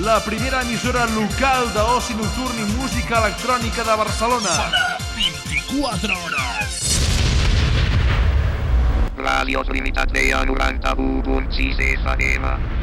la primera emissora local d'oci nocturn i música electrònica de Barcelona. Sona 24 hores. Ràdio Trinitat Vella 91.6 FM.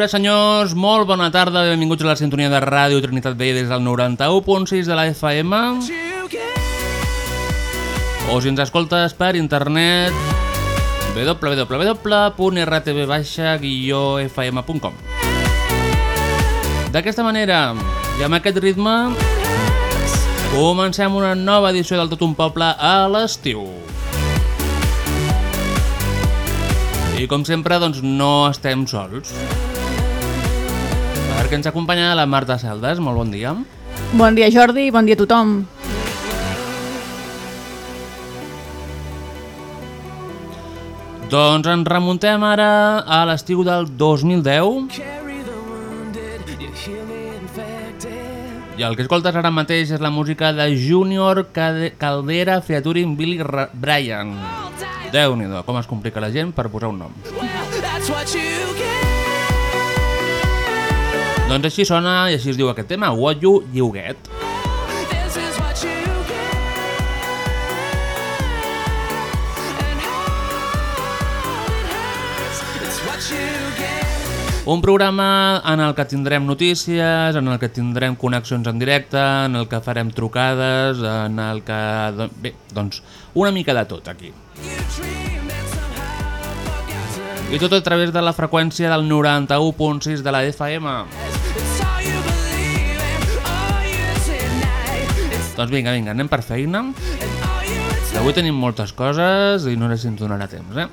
Senyores, senyors, molt bona tarda, benvinguts a la sintonia de Ràdio Trinitat Vella des del 91.6 de la FM o si ens escoltes per internet www.rtv-fm.com D'aquesta manera i amb aquest ritme comencem una nova edició del Tot un Poble a l'estiu. I com sempre, doncs no estem sols. Perquè ens acompanya la Marta Celdes, molt bon dia. Bon dia Jordi, bon dia a tothom. Doncs ens remuntem ara a l'estiu del 2010 carry the wounded, you heal me infected. i el que escoltes ara mateix és la música de Junior Caldera featuring Billy Bryan. déu nhi com es complica la gent per posar un nom. Well, that's what you get. Doncs així sona i així es diu aquest tema, What You get. Un programa en el que tindrem notícies, en el que tindrem connexions en directe, en el que farem trucades, en el que... do- Bé, doncs una mica de tot aquí. You I tot a través de la freqüència del 91.6 de la FM. Doncs vinga, vinga, anem per feina. Avui tenim moltes coses i no sé si ens donarà temps, eh?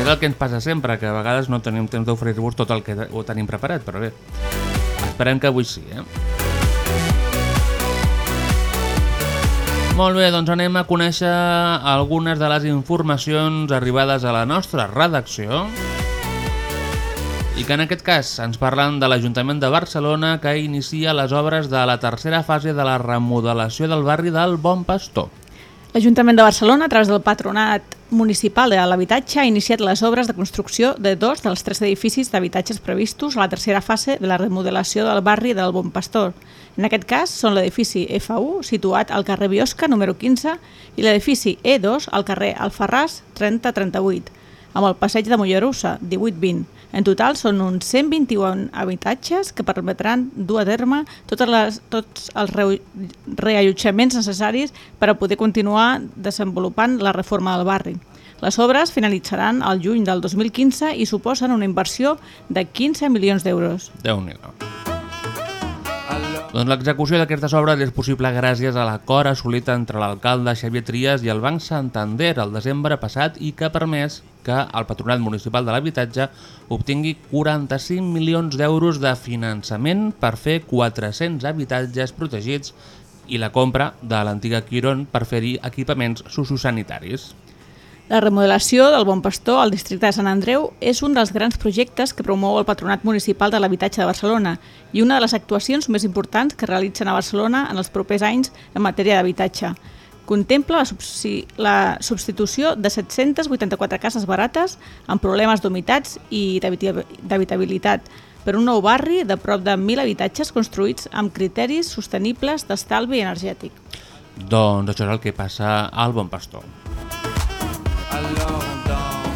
és el que ens passa sempre, que a vegades no tenim temps d'oferir-vos tot el que ho tenim preparat, però bé, esperem que avui sí, eh? Molt bé, doncs anem a conèixer algunes de les informacions arribades a la nostra redacció i que en aquest cas ens parlen de l'Ajuntament de Barcelona que inicia les obres de la tercera fase de la remodelació del barri del Bon Pastor. L'Ajuntament de Barcelona, a través del Patronat Municipal de l'Habitatge, ha iniciat les obres de construcció de dos dels tres edificis d'habitatges previstos a la tercera fase de la remodelació del barri del Bon Pastor. En aquest cas són l'edifici F1, situat al carrer Biosca, número 15, i l'edifici E2, al carrer Alfarràs, 3038, amb el passeig de Mollerussa, 1820. En total són uns 121 habitatges que permetran dur a terme totes les, tots els reu- reallotjaments necessaris per a poder continuar desenvolupant la reforma del barri. Les obres finalitzaran al juny del 2015 i suposen una inversió de 15 milions d'euros. déu nhi Doncs l'execució d'aquestes obres és possible gràcies a l'acord assolit entre l'alcalde Xavier Trias i el Banc Santander el desembre passat i que ha permès que el Patronat Municipal de l'Habitatge obtingui 45 milions d'euros de finançament per fer 400 habitatges protegits i la compra de l'antiga Quiron per fer-hi equipaments sociosanitaris. La remodelació del Bon Pastor al districte de Sant Andreu és un dels grans projectes que promou el Patronat Municipal de l'Habitatge de Barcelona i una de les actuacions més importants que realitzen a Barcelona en els propers anys en matèria d'habitatge. Contempla la, substitució de 784 cases barates amb problemes d'humitats i d'habita- d'habitabilitat, per un nou barri de prop de 1.000 habitatges construïts amb criteris sostenibles d'estalvi energètic. Doncs això és el que passa al Bon Pastor.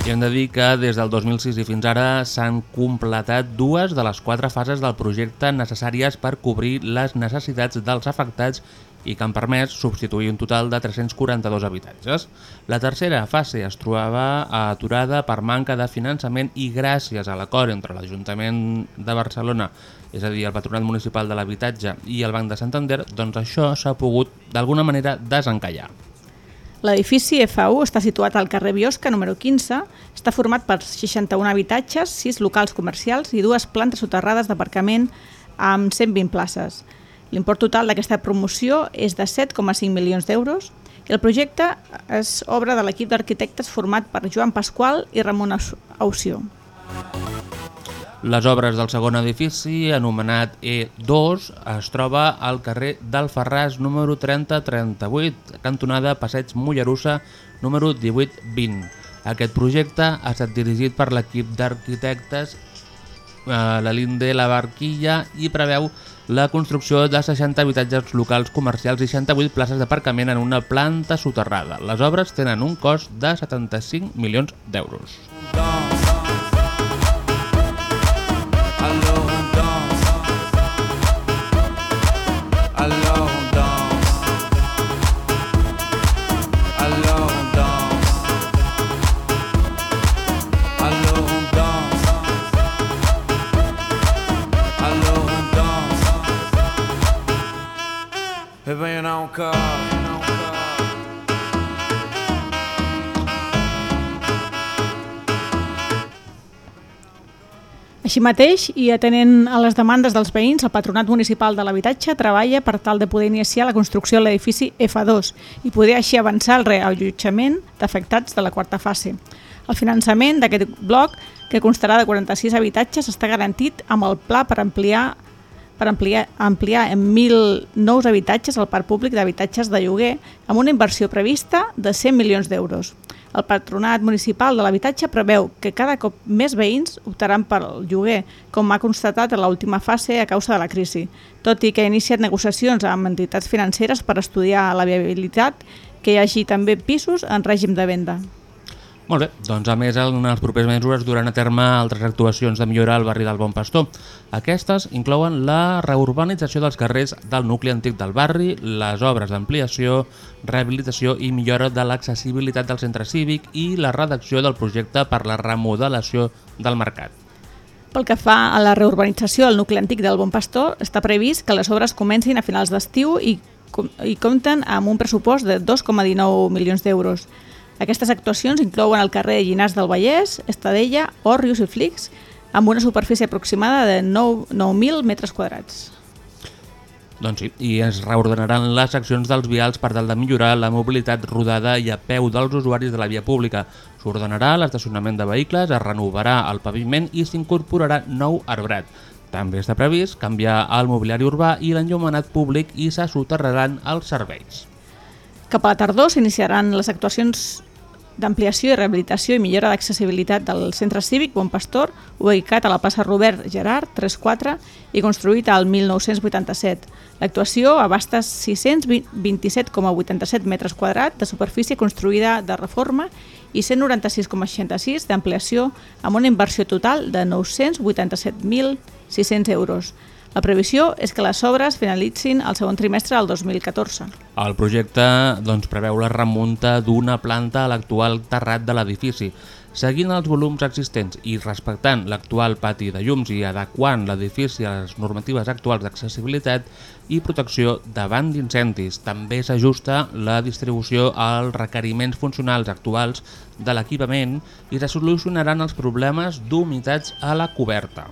I hem de dir que des del 2006 i fins ara s'han completat dues de les quatre fases del projecte necessàries per cobrir les necessitats dels afectats i que han permès substituir un total de 342 habitatges. La tercera fase es trobava aturada per manca de finançament i gràcies a l'acord entre l'Ajuntament de Barcelona, és a dir, el Patronat Municipal de l'Habitatge i el Banc de Santander, doncs això s'ha pogut d'alguna manera desencallar. L'edifici F1 està situat al carrer Biosca, número 15. Està format per 61 habitatges, 6 locals comercials i dues plantes soterrades d'aparcament amb 120 places. L'import total d'aquesta promoció és de 7,5 milions d'euros i el projecte és obra de l'equip d'arquitectes format per Joan Pasqual i Ramon Aució. Les obres del segon edifici, anomenat E2, es troba al carrer d'Alfarràs número 3038, cantonada Passeig Mollerussa número 1820. Aquest projecte ha estat dirigit per l'equip d'arquitectes eh, la Linde La Barquilla i preveu la construcció de 60 habitatges locals comercials i 68 places d'aparcament en una planta soterrada. Les obres tenen un cost de 75 milions d'euros. Alors on danse. Alors. Així mateix, i atenent a les demandes dels veïns, el Patronat Municipal de l'Habitatge treballa per tal de poder iniciar la construcció de l'edifici F2 i poder així avançar el reallotjament d'afectats de la quarta fase. El finançament d'aquest bloc, que constarà de 46 habitatges, està garantit amb el pla per ampliar per ampliar, ampliar en 1.000 nous habitatges al parc públic d'habitatges de lloguer amb una inversió prevista de 100 milions d'euros. El Patronat Municipal de l'Habitatge preveu que cada cop més veïns optaran pel lloguer, com ha constatat en l'última fase a causa de la crisi, tot i que ha iniciat negociacions amb entitats financeres per estudiar la viabilitat que hi hagi també pisos en règim de venda. Molt bé, doncs a més en els propers mesos es duran a terme altres actuacions de millorar el barri del Bon Pastor. Aquestes inclouen la reurbanització dels carrers del nucli antic del barri, les obres d'ampliació, rehabilitació i millora de l'accessibilitat del centre cívic i la redacció del projecte per la remodelació del mercat. Pel que fa a la reurbanització del nucli antic del Bon Pastor, està previst que les obres comencin a finals d'estiu i, com- i compten amb un pressupost de 2,19 milions d'euros. Aquestes actuacions inclouen el carrer Llinars del Vallès, Estadella, Òrrius i Flix, amb una superfície aproximada de 9 9.000 metres quadrats. Doncs sí, i es reordenaran les seccions dels vials per tal de millorar la mobilitat rodada i a peu dels usuaris de la via pública. S'ordenarà l'estacionament de vehicles, es renovarà el paviment i s'incorporarà nou arbrat. També està previst canviar el mobiliari urbà i l'enllumenat públic i se soterraran els serveis. Cap a la tardor s'iniciaran les actuacions d'ampliació i rehabilitació i millora d'accessibilitat del centre cívic Bon Pastor, ubicat a la plaça Robert Gerard 34 i construït al 1987. L'actuació abasta 627,87 metres quadrats de superfície construïda de reforma i 196,66 d'ampliació amb una inversió total de 987.600 euros. La previsió és que les obres finalitzin el segon trimestre del 2014. El projecte doncs, preveu la remunta d'una planta a l'actual terrat de l'edifici, seguint els volums existents i respectant l'actual pati de llums i adequant l'edifici a les normatives actuals d'accessibilitat i protecció davant d'incendis. També s'ajusta la distribució als requeriments funcionals actuals de l'equipament i se solucionaran els problemes d'humitats a la coberta.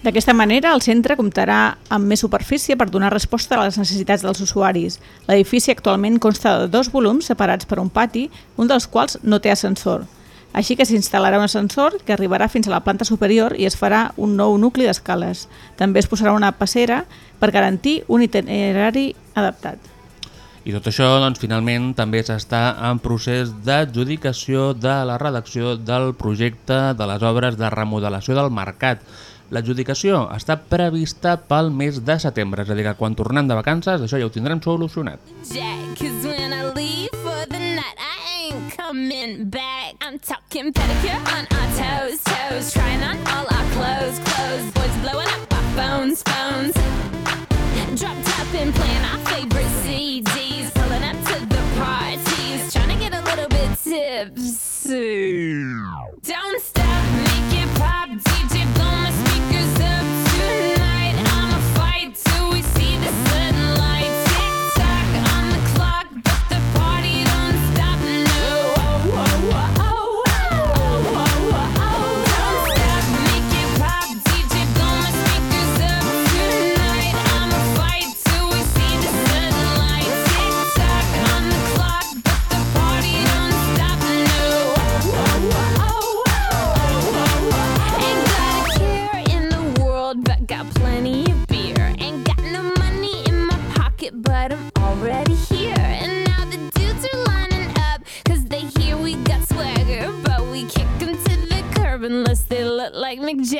D'aquesta manera, el centre comptarà amb més superfície per donar resposta a les necessitats dels usuaris. L'edifici actualment consta de dos volums separats per un pati, un dels quals no té ascensor. Així que s'instal·larà un ascensor que arribarà fins a la planta superior i es farà un nou nucli d'escales. També es posarà una passera per garantir un itinerari adaptat. I tot això, doncs, finalment, també s'està en procés d'adjudicació de la redacció del projecte de les obres de remodelació del mercat. L'adjudicació està prevista pel mes de setembre, és a dir, que quan tornem de vacances això ja ho tindrem solucionat. Tipsy.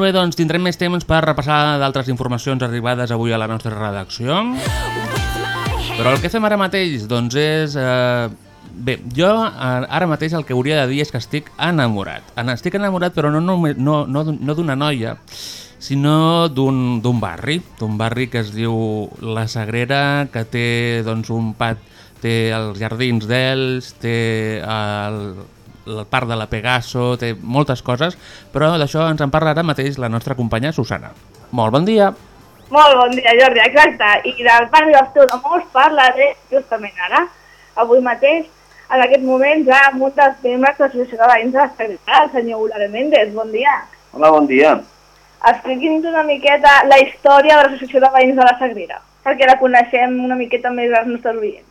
Molt bé, doncs tindrem més temps per repassar d'altres informacions arribades avui a la nostra redacció. Però el que fem ara mateix, doncs és... Eh, bé, jo eh, ara mateix el que hauria de dir és que estic enamorat. En estic enamorat, però no, no, no, d'un- no d'una noia, sinó d'un barri, d'un barri que es diu La Sagrera, que té doncs, un pat, té els jardins d'ells, té el, el parc de la Pegaso, té moltes coses, però d'això ens en parla ara mateix la nostra companya Susana. Molt bon dia! Molt bon dia, Jordi, exacte. I del barri dels teus amors parlaré justament ara, avui mateix, en aquest moment, ja amb un dels membres de l'Associació de Veïns de la el senyor Eulàlia Méndez. Bon dia. Hola, bon dia. Expliqui'ns una miqueta la història de l'Associació de Veïns de la Sagrera, perquè la coneixem una miqueta més als nostres oients.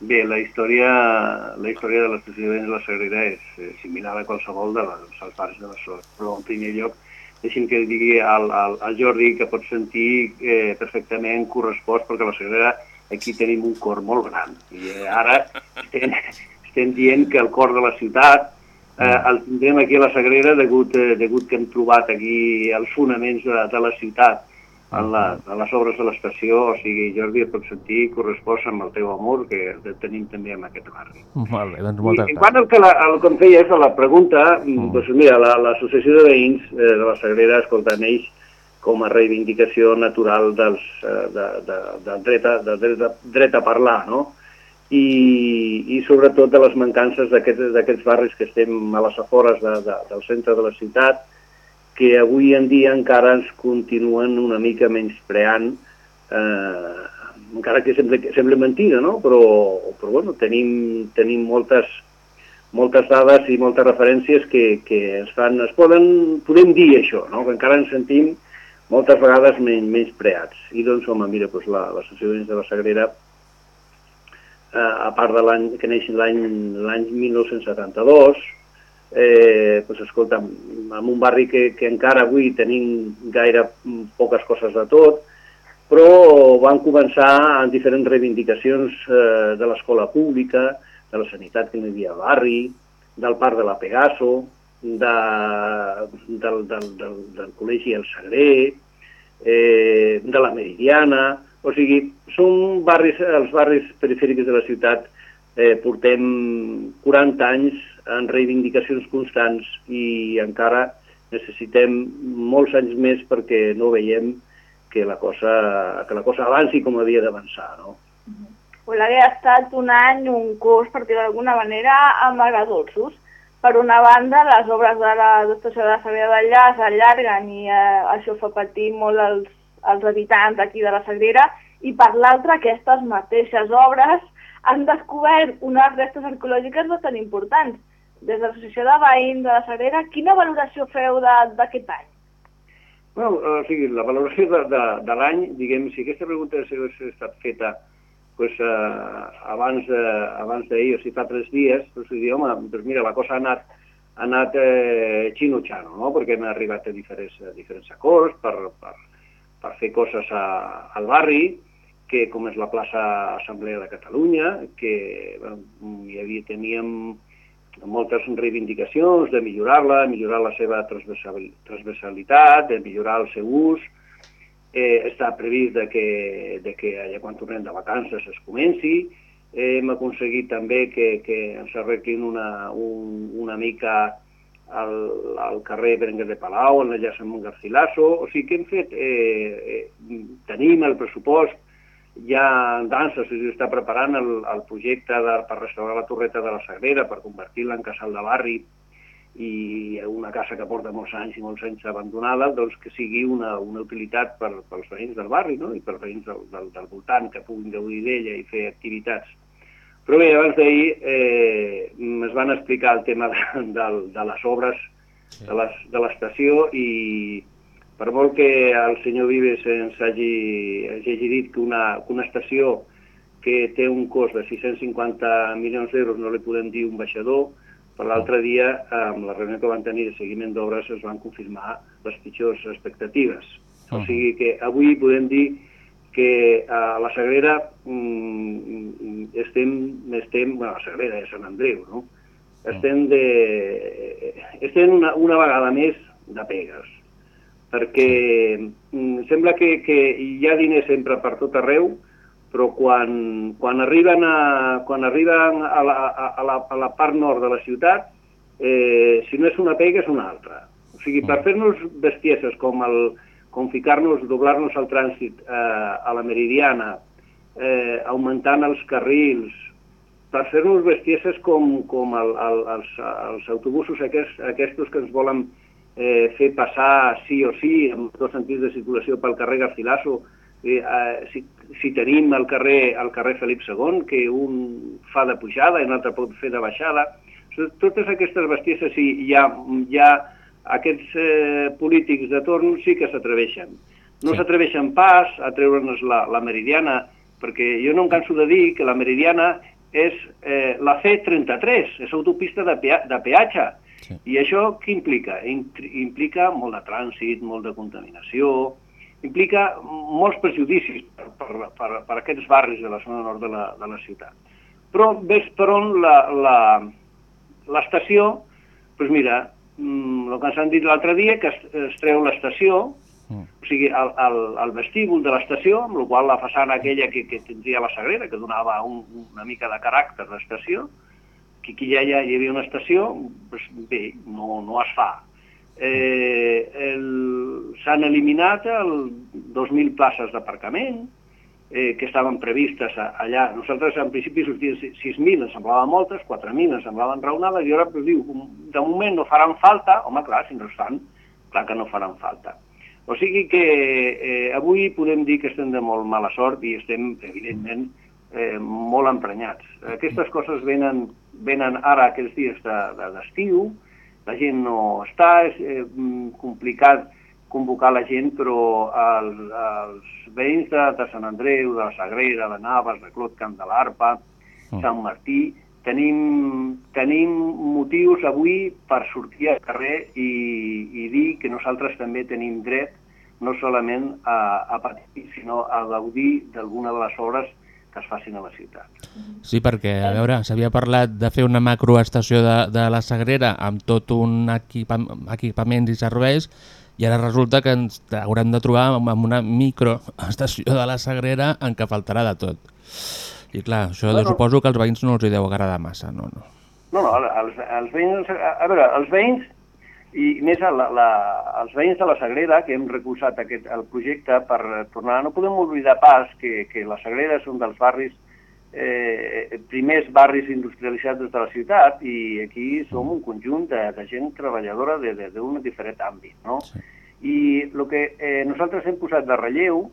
Bé, la història, la història de l'associació de la Sagrera és eh, similar a qualsevol de les, dels barris de Barcelona. Però, en primer lloc, deixi'm que digui al, al, al Jordi que pot sentir eh, perfectament correspost, perquè la Sagrera aquí tenim un cor molt gran. I eh, ara estem, estem dient que el cor de la ciutat eh, el tindrem aquí a la Sagrera degut, eh, degut que hem trobat aquí els fonaments de, de la ciutat en, la, en les obres de l'estació, o sigui, Jordi, et pot sentir correspost amb el teu amor que el tenim també en aquest barri. Molt bé, doncs I, moltes en quant al que, la, al que em feies a la pregunta, mm. doncs mira, la- l'Associació de Veïns eh, de la Sagrera, escolta, neix com a reivindicació natural dels, eh, de, de, del dret a, del dret a, dret a parlar, no? I, i sobretot de les mancances d'aquests barris que estem a les afores de, de, del centre de la ciutat, que avui en dia encara ens continuen una mica menyspreant, eh, encara que sembla, sembla mentida, no? Però, però bueno, tenim, tenim moltes, moltes dades i moltes referències que, que ens fan, es poden, podem dir això, no? que encara ens sentim moltes vegades men, menys preats. I doncs, home, mira, doncs la, l'Associació de la Sagrera, eh, a part de l'any que neix l'any 1972, eh, doncs, escolta, en un barri que, que encara avui tenim gaire poques coses de tot, però van començar en diferents reivindicacions eh, de l'escola pública, de la sanitat que no hi havia al barri, del parc de la Pegaso, de, del, del, del, del col·legi El Sagrer, eh, de la Meridiana, O sigui, són barris, els barris perifèrics de la ciutat, eh, portem 40 anys en reivindicacions constants i encara necessitem molts anys més perquè no veiem que la cosa, que la cosa avanci com havia d'avançar, no? Olague ha estat un any, un curs, per dir d'alguna manera, amb agradolços. Per una banda, les obres de la dotació de la Sagrera d'allà s'allarguen i eh, això fa patir molt els, els habitants aquí de la Sagrera, i per l'altra, aquestes mateixes obres han descobert unes restes arqueològiques bastant importants. Des de l'Associació de Veïns de la Sagrera, quina valoració feu d'aquest any? Bueno, o sigui, la valoració de, de, de l'any, diguem, si aquesta pregunta hagués estat feta pues, eh, abans d'ahir, o sigui, fa tres dies, doncs dir, home, doncs mira, la cosa ha anat, ha anat eh, xino-xano, no? perquè hem arribat a diferents, a diferents acords per, per, per fer coses a, al barri, que com és la plaça Assemblea de Catalunya, que bueno, hi havia, teníem moltes reivindicacions de millorar-la, millorar la seva transversal- transversalitat, de millorar el seu ús. Eh, està previst de que, de que allà quan tornem de vacances es comenci. Eh, hem aconseguit també que, que ens arreglin una, un, una mica al, al carrer Berenguer de Palau, en l'enllaç amb Garcilaso. O sigui que hem fet, eh, eh, tenim el pressupost, ja dansa s'està preparant el, el projecte de, per restaurar la torreta de la Sagrera, per convertir-la en casal de barri i una casa que porta molts anys i molts anys abandonada, doncs que sigui una, una utilitat per, pels veïns del barri no? i pels veïns del, del, del voltant que puguin gaudir d'ella i fer activitats. Però bé, abans d'ahir eh, es van explicar el tema de, de, de les obres de les- de l'estació i per molt que el senyor Vives ens hagi, ens hagi dit que una, que una estació que té un cost de 650 milions d'euros no li podem dir un baixador, per l'altre dia, amb la reunió que van tenir de seguiment d'obres, es van confirmar les pitjors expectatives. O sigui que avui podem dir que a la Sagrera mm, estem, estem, bueno, a la Sagrera de Sant Andreu, no? Estem, de, estem una, una vegada més de pegues, perquè mm, sembla que, que hi ha diners sempre per tot arreu, però quan, quan arriben, a, quan arriben a, la, a, la, a la part nord de la ciutat, eh, si no és una pega és una altra. O sigui, per fer-nos bestieses com, el, com ficar-nos, doblar-nos el trànsit eh, a la Meridiana, eh, augmentant els carrils, per fer-nos bestieses com, com el, el, els, els autobusos aquests, aquests que ens volen eh, fer passar sí o sí, amb dos sentits de circulació pel carrer Garcilaso, eh, eh, si, si tenim el carrer, el carrer Felip II, que un fa de pujada i un altre pot fer de baixada, totes aquestes bestieses sí, hi ha, hi ha aquests eh, polítics de torn sí que s'atreveixen. No s'atreveixen pas a treure'ns la, la meridiana, perquè jo no em canso de dir que la meridiana és eh, la C33, és autopista de, pea de peatge. Sí. I això què implica? Implica molt de trànsit, molt de contaminació, implica molts prejudicis per, per, per, per aquests barris de la zona nord de la, de la ciutat. Però ves per on la, la, l'estació, doncs mira, mm, el que ens han dit l'altre dia, que es, es treu l'estació, o sigui, el, el, el vestíbul de l'estació, amb la qual la façana aquella que, que tindria la Sagrera, que donava un, una mica de caràcter d'estació, que aquí ja, ja hi havia una estació, doncs bé, no, no es fa. Eh, S'han eliminat el 2.000 places d'aparcament, eh, que estaven previstes allà. Nosaltres en principi sortien 6.000, ens semblaven moltes, 4.000 ens semblaven raonades, i ara pues, diu, de moment no faran falta, home clar, si no es fan, clar que no faran falta. O sigui que eh, avui podem dir que estem de molt mala sort i estem, evidentment, eh, molt emprenyats. Aquestes coses venen, venen ara aquests dies de- de- d'estiu, de, la gent no està, és eh, mm, complicat convocar la gent, però els, els veïns de, de Sant Andreu, de la Sagrera, de Navas, de Clot Camp de l'Arpa, Sant Martí, tenim, tenim motius avui per sortir al carrer i, i dir que nosaltres també tenim dret no solament a, a patir, sinó a gaudir d'alguna de les obres que es facin a la ciutat. Sí, perquè, a veure, s'havia parlat de fer una macroestació de, de la Sagrera amb tot un equipa, equipaments i serveis I ara resulta que ens haurem de trobar amb una microestació de la Sagrera en què faltarà de tot. I clar, això Bueno. suposo que als veïns no els hi deu agradar massa, no, no. No, no, els, els veïns, a veure, els veïns, i més la, la, els veïns de la Sagrera, que hem recolzat aquest, el projecte per tornar, no podem oblidar pas que, que la Sagrera és un dels barris, eh, primers barris industrialitzats de la ciutat i aquí som un conjunt de, de gent treballadora de- de- d'un diferent àmbit, no? Sí. I el que eh, nosaltres hem posat de relleu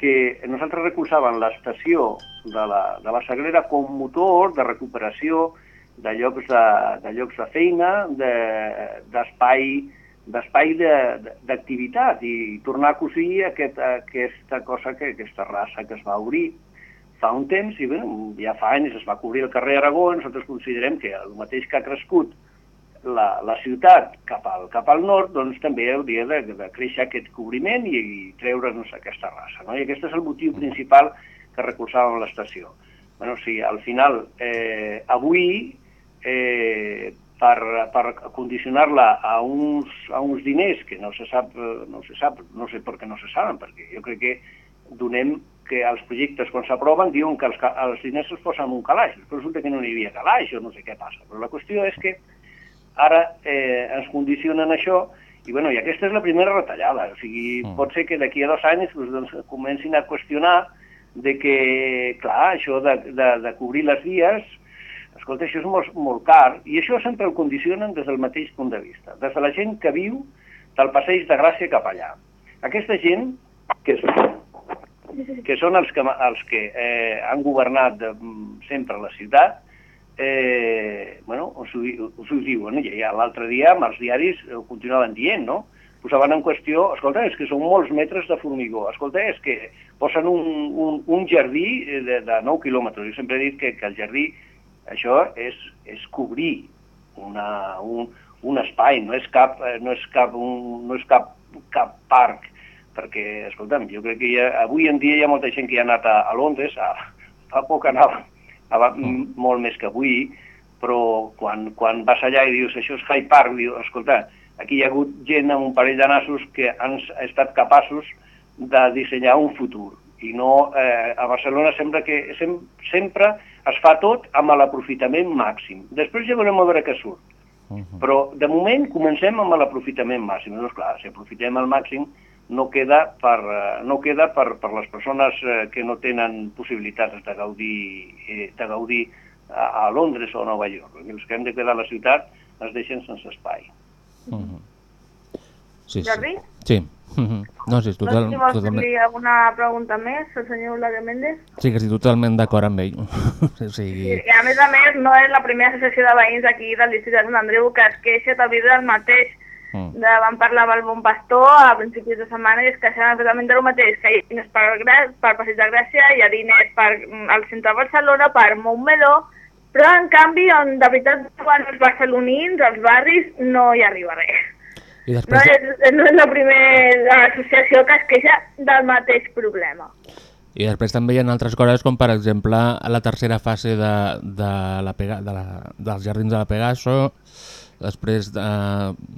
que nosaltres recolzàvem l'estació de, la, de la Sagrera com motor de recuperació de llocs de, de, llocs de feina, de- d'espai d'espai de- de- d'activitat i tornar a cosir aquest, aquesta cosa, que, aquesta raça que es va obrir fa un temps i bé, ja fa anys es va cobrir el carrer Aragó nosaltres considerem que el mateix que ha crescut la, la ciutat cap al, cap al nord, doncs també hauria de, de créixer aquest cobriment i, i treure'ns aquesta raça. No? I aquest és el motiu principal que recolzàvem l'estació. Bueno, sí, al final, eh, avui, eh, per, per condicionar-la a, uns, a uns diners que no se sap, no se sap, no sé per què no se saben, perquè jo crec que donem que els projectes quan s'aproven diuen que els, els diners es posen en un calaix, però resulta que no n'hi havia calaix o no sé què passa. Però la qüestió és que ara eh, ens condicionen això i, bueno, i aquesta és la primera retallada. O sigui, Mm. pot ser que d'aquí a dos anys doncs, doncs, comencin a qüestionar de que, clar, això de, de, de cobrir les vies, escolta, això és molt, molt car, i això sempre ho condicionen des del mateix punt de vista, des de la gent que viu del passeig de Gràcia cap allà. Aquesta gent, que són, que són els que, els que eh, han governat de, sempre la ciutat, eh, bueno, us ho, us ho diuen, i ja l'altre dia amb els diaris ho continuaven dient, no? Posaven en qüestió, escolta, és que són molts metres de formigó, escolta, és que posen un, un, un jardí eh, de, de 9 quilòmetres. Jo sempre he dit que, que el jardí, això és, és cobrir una, un, un espai, no és cap, eh, no és cap, un, no és cap, cap parc, perquè, escolta'm, jo crec que ja, avui en dia hi ha molta gent que ha anat a, a Londres, a, fa poc anava, anava mm. molt més que avui, però quan, quan vas allà i dius això és High Park, dius, escolta, aquí hi ha hagut gent amb un parell de nassos que han estat capaços de dissenyar un futur. I no, eh, a Barcelona sembla que sem, sempre es fa tot amb l'aprofitament màxim. Després ja veurem a veure què surt. Però de moment comencem amb l'aprofitament màxim. Doncs clar, si aprofitem al màxim no queda per, eh, no queda per, per les persones eh, que no tenen possibilitats de gaudir, eh, de gaudir a, a Londres o a Nova York. Els que hem de quedar a la ciutat es deixen sense espai. Mhm. Sí, sí. Jordi? Sí. Mhm. No, sí, No sé total, si vols totalment, fer-li alguna pregunta més al senyor Eulàlia Méndez. sí que estic totalment d'acord amb ell. o sigui, I a més a més no és la primera associació de veïns aquí del districte de Sant Andreu que es queixa vidre del mateix. mm, De, vam parlar amb el Bon Pastor a principis de setmana i es queixaven exactament del mateix, que hi ha diners per, per Passeig de Gràcia, hi ha diners per, mm, al centre de Barcelona, per Montmeló, però en canvi, on de veritat quan els barcelonins, els barris, no hi arriba res. I No després, és, no és la primera associació que es queixa del mateix problema. I després també hi ha altres coses com per exemple la tercera fase de, de la Pega, de la, dels jardins de la Pegaso, després de...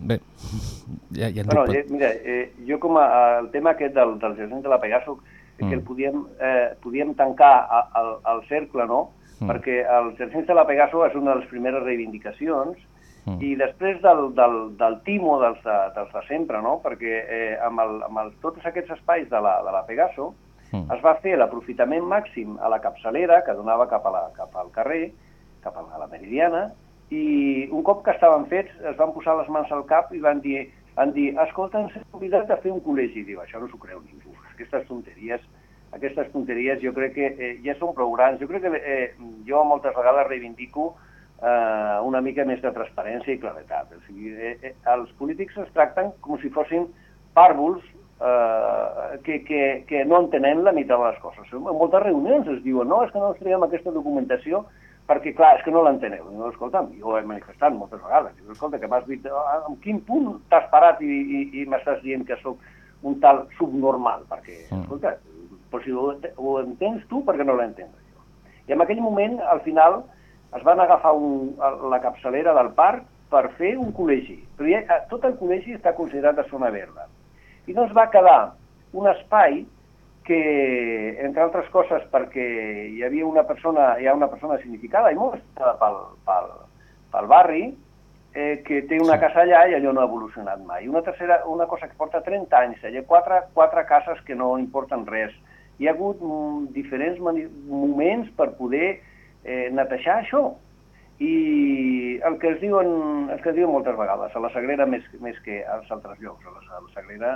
Bé, ja, ja Bueno, eh, mira, eh, jo com a, el tema aquest del, del jardí de la Pegaso, mm. que el podíem, eh, podíem tancar a- al, al cercle, no? Mm. Perquè el jardí de la Pegaso és una de les primeres reivindicacions Mm. i després del, del, del timo dels de, dels de sempre, no? Perquè eh, amb, el, amb el, tots aquests espais de la, de la Pegaso Mm. es va fer l'aprofitament màxim a la capçalera que donava cap, a la, cap al carrer, cap a la Meridiana, i un cop que estaven fets es van posar les mans al cap i van dir, van dir escolta, ens hem oblidat de fer un col·legi. Diu, això no s'ho creu ningú. Aquestes tonteries, aquestes tonteries jo crec que eh, ja són prou grans. Jo crec que eh, jo moltes vegades reivindico eh, una mica més de transparència i claretat. O sigui, eh, eh, els polítics es tracten com si fossin pàrvols eh, que, que, que no entenen la meitat de les coses. En moltes reunions es diuen, no, és que no ens traiem aquesta documentació perquè, clar, és que no l'enteneu. No, escolta'm, jo he manifestat moltes vegades. Diu, escolta, que m'has dit, ah, en quin punt t'has parat i, i, i m'estàs dient que sóc un tal subnormal? Perquè, Mm. escolta, però si ho, ho entens tu, per què no l'entens jo? I en aquell moment, al final, es van agafar un, la capçalera del parc per fer un col·legi. Eh, tot el col·legi està considerat de zona verda. I doncs va quedar un espai que, entre altres coses, perquè hi havia una persona, hi ha una persona significada i molt estimada pel, pel, pel barri, eh, que té una casa allà i allò no ha evolucionat mai. Una tercera, una cosa que porta 30 anys, hi ha quatre, quatre cases que no importen res. Hi ha hagut mm, diferents moments per poder eh, netejar això. I el que es diuen, el que es diuen moltes vegades, a la Sagrera més, més que als altres llocs, a la, a la Sagrera,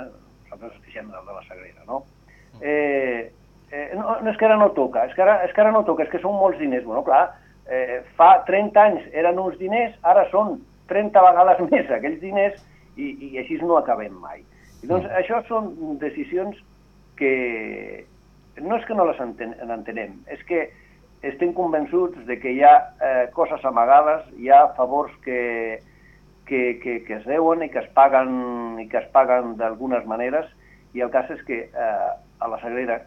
nosaltres queixem del de la Sagrera, no? Eh, eh, no, no és que ara no toca, és que ara, és que ara no toca, és que són molts diners. Bueno, clar, eh, fa 30 anys eren uns diners, ara són 30 vegades més aquells diners i, i així no acabem mai. I doncs això són decisions que no és que no les enten entenem, és que estem convençuts de que hi ha eh, coses amagades, hi ha favors que, que, que, que es deuen i que es paguen, i que es paguen d'algunes maneres, i el cas és que eh, a la Sagrera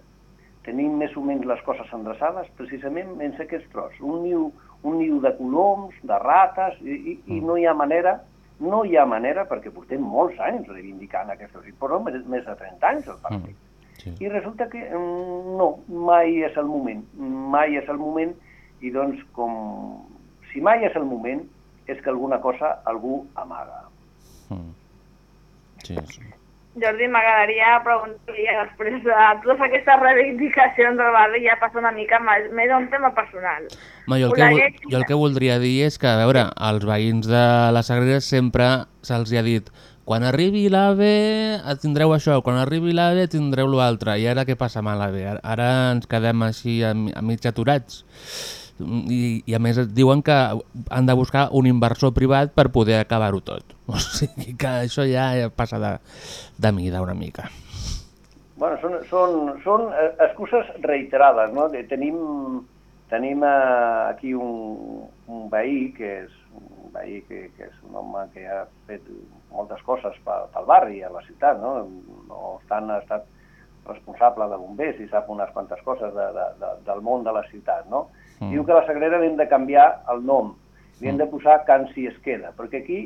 tenim més o menys les coses endreçades precisament en aquests tros. Un niu, un niu de coloms, de rates, i, i, i no hi ha manera, no hi ha manera, perquè portem molts anys reivindicant situació, però més, de 30 anys el partit. Sí. I resulta que mm, no, mai és el moment, mai és el moment, i doncs com si mai és el moment, és que alguna cosa algú amaga. Mm. Sí, sí. Jordi, m'agradaria preguntar-li després de totes aquestes reivindicacions del barri ja passa una mica més, més a un tema personal. Ma, jo, el que, jo el que voldria dir és que, a veure, als veïns de la Sagrera sempre se'ls ha dit quan arribi l'AVE tindreu això, quan arribi l'AVE tindreu l'altre. I ara què passa amb l'AVE? Ara, ens quedem així a, a mig aturats. I, I a més diuen que han de buscar un inversor privat per poder acabar-ho tot. O sigui que això ja passa de, de mida una mica. Bueno, són, són, són eh, excuses reiterades, no? Tenim tenim eh, aquí un, un veí que és un veí que, que és un home que ha fet moltes coses pel, pel barri, a la ciutat, no? No obstant ha estat responsable de bombers i sap unes quantes coses de, de, de, del món de la ciutat, no? Mm. Diu que a la Sagrera li hem de canviar el nom, li hem de posar Can si es queda, perquè aquí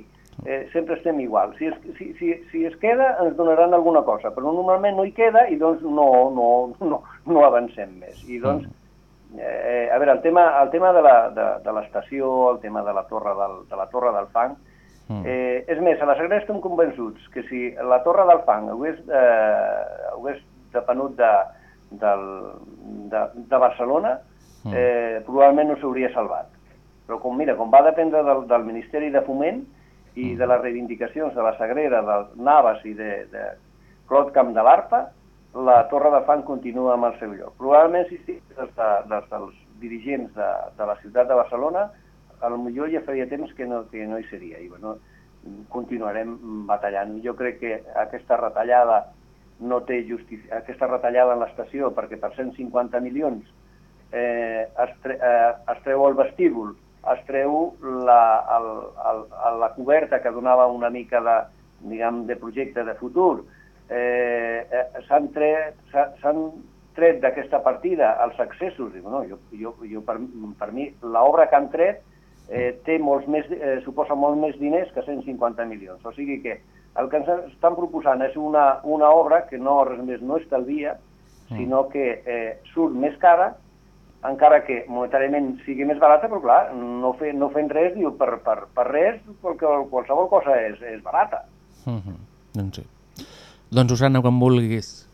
eh, sempre estem igual. Si es, si, si, si es queda ens donaran alguna cosa, però normalment no hi queda i doncs no, no, no, no avancem més. I doncs, eh, a veure, el tema, el tema de la- de, de l'estació, el tema de la torre del, de la torre del fang, eh, és més, a la Sagrera estem convençuts que si la torre del fang hagués, eh, hagués depenut de, del, de, de Barcelona, eh, probablement no s'hauria salvat. Però com, mira, com va dependre del, del Ministeri de Foment i de les reivindicacions de la Sagrera, del Navas i de, de Clot Camp de l'Arpa, la Torre de Fang continua amb el seu lloc. Probablement, si sí, des, de, des dels dirigents de, de la ciutat de Barcelona, a lo millor ja faria temps que no, que no hi seria. I bueno, continuarem batallant. Jo crec que aquesta retallada no té justícia, aquesta retallada en l'estació, perquè per 150 milions eh, es, tre eh, es treu el vestíbul, es treu la, el, el, la coberta que donava una mica de, diguem, de projecte de futur, eh, eh, s'han tret, tret d'aquesta partida els accessos. Diu, no, jo, jo, jo per, per mi l'obra que han tret eh, té molts més, eh, suposa molt més diners que 150 milions. O sigui que el que ens estan proposant és una, una obra que no res més no estalvia, sinó que eh, surt més cara, encara que monetàriament sigui més barata, però clar, no, fe, no fent res, diu, per, per, per res, perquè qualsevol cosa és, és barata. Mm -hmm. Doncs sí. Doncs Susana, quan vulguis.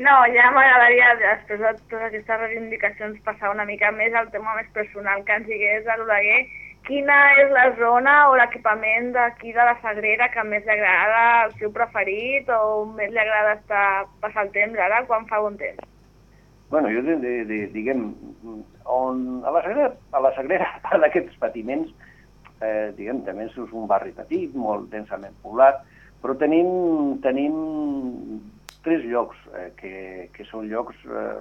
No, ja m'agradaria, després de totes aquestes reivindicacions, passar una mica més al tema més personal que ens digués a l'Oleguer quina és la zona o l'equipament d'aquí de la Sagrera que més li agrada, el seu preferit o més li agrada estar passar el temps ara quan fa bon temps. Bueno, jo, de, de, de, diguem, on, a la Sagrera, a la Sagrera, a part d'aquests patiments, eh, diguem, també és un barri petit, molt densament poblat, però tenim, tenim tres llocs eh, que, que són llocs, eh,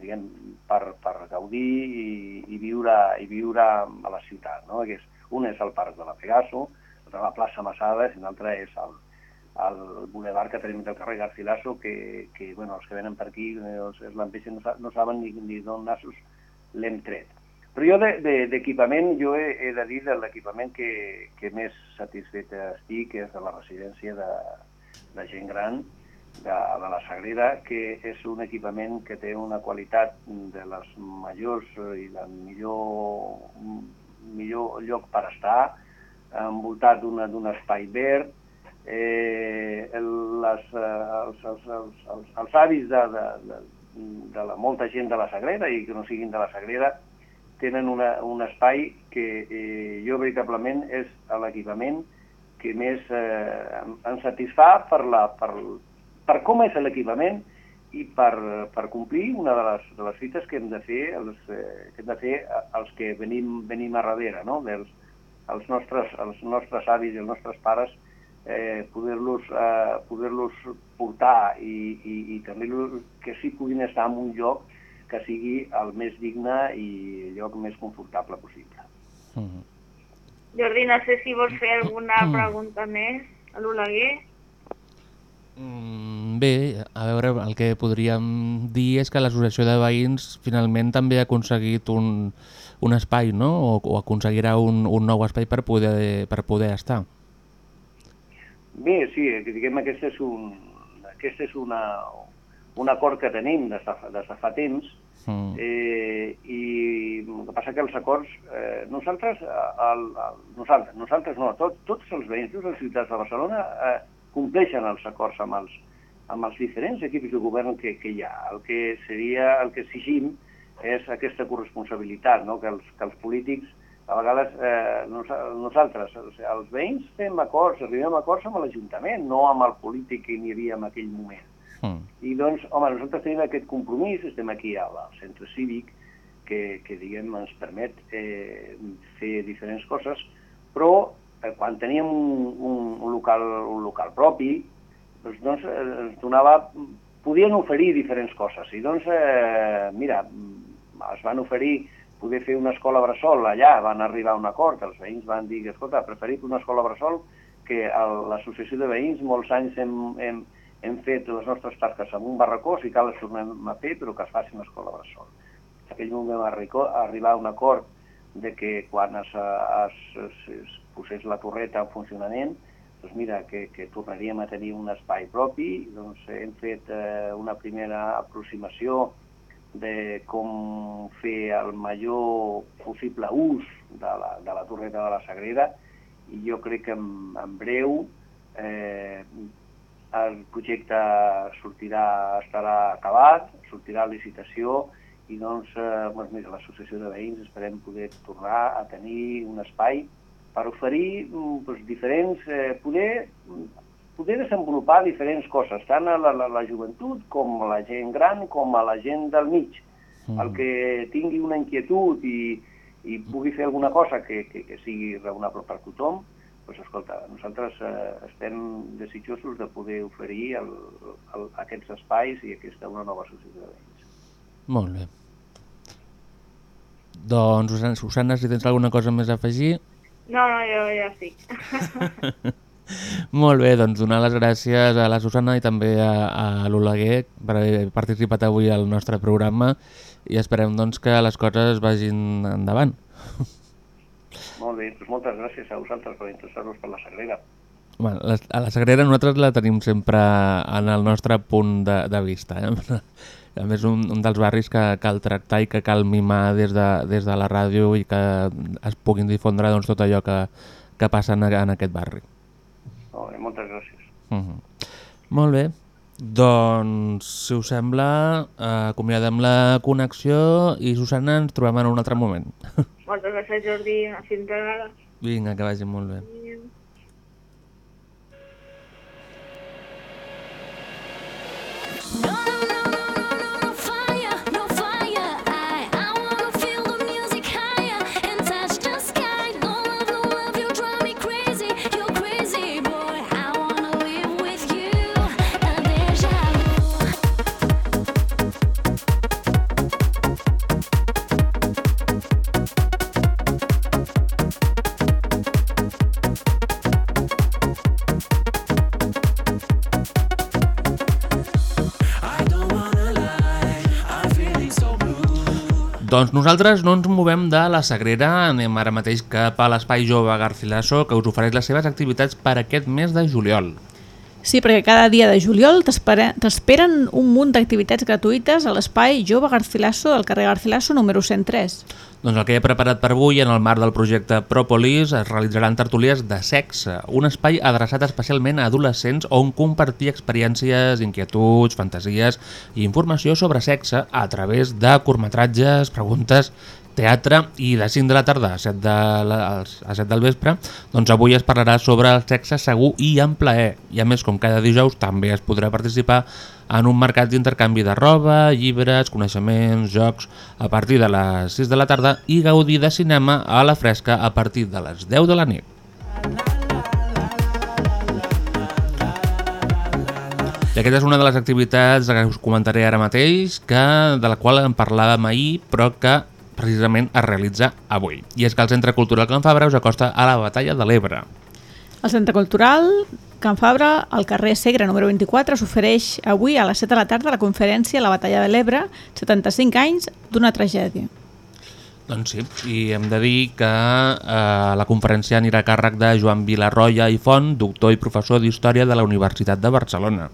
diguem, per, per gaudir i, i, viure, i viure a la ciutat, no? Que és, un és el Parc de la Pegaso, l'altre la plaça Massades i l'altre és el, el boulevard que tenim del carrer Garcilaso, que, que bueno, els que venen per aquí, eh, els, els lampeixen no, no saben ni, ni d'on nassos l'hem tret. Però jo de- de- d'equipament, jo he, he de dir de l'equipament que, que més satisfet estic és de la residència de, de gent gran de, de la Sagrera, que és un equipament que té una qualitat de les majors i el millor, millor lloc per estar, envoltat d'un espai verd, eh, les, eh, els, els, els, els, els avis de, de, de, de la, molta gent de la Sagrera i que no siguin de la Sagrera tenen una, un espai que eh, jo veritablement és l'equipament que més eh, em, em satisfà per, la, per, per com és l'equipament i per, per complir una de les, de les fites que hem de fer els, eh, que hem de fer a- els que venim, venim a darrere, no? dels, els, nostres, els nostres avis i els nostres pares eh, poder-los eh, poder portar i, i, i també que sí puguin estar en un lloc que sigui el més digne i el lloc més confortable possible. Jordi, no sé si vols fer alguna pregunta més a l'Oleguer. Mm, Bé, a veure, el que podríem dir és que l'associació de veïns finalment també ha aconseguit un, un espai, no? O, o aconseguirà un, un nou espai per poder, per poder estar. Bé, sí, que diguem aquest és un, aquest és una, un acord que tenim des de, fa- des de fa temps Mm. eh, i el que passa que els acords, eh, nosaltres, el, el, nosaltres, nosaltres no, tot, tots els veïns, totes les ciutats de Barcelona eh, compleixen els acords amb els, amb els diferents equips de govern que, que hi ha. El que seria, el que exigim és aquesta corresponsabilitat, no? que, els, que els polítics, a vegades eh, nos, nosaltres, o sigui, els veïns fem acords, arribem a acords amb l'Ajuntament, no amb el polític que hi havia en aquell moment. Mm. I doncs, home, nosaltres tenim aquest compromís, estem aquí al, al centre cívic, que, que diguem, ens permet eh, fer diferents coses, però quan teníem un, un, un, local, un local propi, doncs, doncs eh, ens donava, podien oferir diferents coses. I doncs, eh, mira, es van oferir poder fer una escola bressol allà, van arribar a un acord, els veïns van dir, escolta, preferim una escola bressol que l'associació de veïns molts anys hem, hem, hem fet les nostres tasques amb un barracó, si cal les tornem a fer, però que es faci una escola bressol. En aquell moment arrico- arribar a un acord de que quan es, es, es, es posés la torreta en funcionament, doncs mira, que, que tornaríem a tenir un espai propi, doncs hem fet eh, una primera aproximació de com fer el major possible ús de la, de la torreta de la Sagrera. I jo crec que en, en breu eh, el projecte sortirà, estarà acabat, sortirà a licitació i doncs, eh, doncs mira, l'associació de veïns esperem poder tornar a tenir un espai per oferir mm, doncs, diferents, eh, poder, poder desenvolupar diferents coses, tant a la, la, la joventut com a la gent gran com a la gent del mig. El que tingui una inquietud i, i pugui fer alguna cosa que, que, que sigui raonable per tothom, doncs escolta, nosaltres eh, estem desitjosos de poder oferir el, el, aquests espais i aquesta una nova associació de veïns. Molt bé. Doncs, Susana, Susana, si tens alguna cosa més a afegir... No, no, jo ja estic. Molt bé, doncs donar les gràcies a la Susana i també a, a l'Oleguer per haver participat avui al nostre programa i esperem doncs, que les coses vagin endavant. Molt bé, doncs moltes gràcies a vosaltres per interessar-vos per la Sagrera. Bueno, la, a la Sagrera nosaltres la tenim sempre en el nostre punt de, de vista. Eh? A més, un, un dels barris que cal tractar i que cal mimar des de, des de la ràdio i que es puguin difondre doncs, tot allò que, que passa en, en aquest barri. Molt bé, moltes gràcies. Uh -huh. Molt bé. Doncs, si us sembla, eh, acomiadem la connexió i Susana ens trobem en un altre moment. Moltes gràcies, Jordi. Fins ara. Vinga, que vagi molt bé. fire, Doncs nosaltres no ens movem de la Sagrera, anem ara mateix cap a l'Espai Jove Garcilaso, que us ofereix les seves activitats per aquest mes de juliol. Sí, perquè cada dia de juliol t'esperen un munt d'activitats gratuïtes a l'espai Jove Garcilaso al carrer Garcilaso número 103. Doncs el que he preparat per avui, en el marc del projecte Propolis, es realitzaran tertúlies de sexe, un espai adreçat especialment a adolescents on compartir experiències, inquietuds, fantasies i informació sobre sexe a través de curtmetratges, preguntes, teatre i de 5 de la tarda a 7, de la, a 7 del vespre, doncs avui es parlarà sobre el sexe segur i en plaer. I a més, com cada dijous, també es podrà participar en un mercat d'intercanvi de roba, llibres, coneixements, jocs, a partir de les 6 de la tarda i gaudir de cinema a la fresca a partir de les 10 de la nit. I aquesta és una de les activitats que us comentaré ara mateix, que, de la qual en parlàvem ahir, però que precisament es realitza avui. I és que el Centre Cultural Can Fabra us acosta a la Batalla de l'Ebre. El Centre Cultural Can Fabra, al carrer Segre número 24, s'ofereix avui a les 7 de la tarda la conferència La batalla de l'Ebre, 75 anys d'una tragèdia. Doncs sí, i hem de dir que eh, la conferència anirà a càrrec de Joan Vilarroia i Font, doctor i professor d'Història de la Universitat de Barcelona.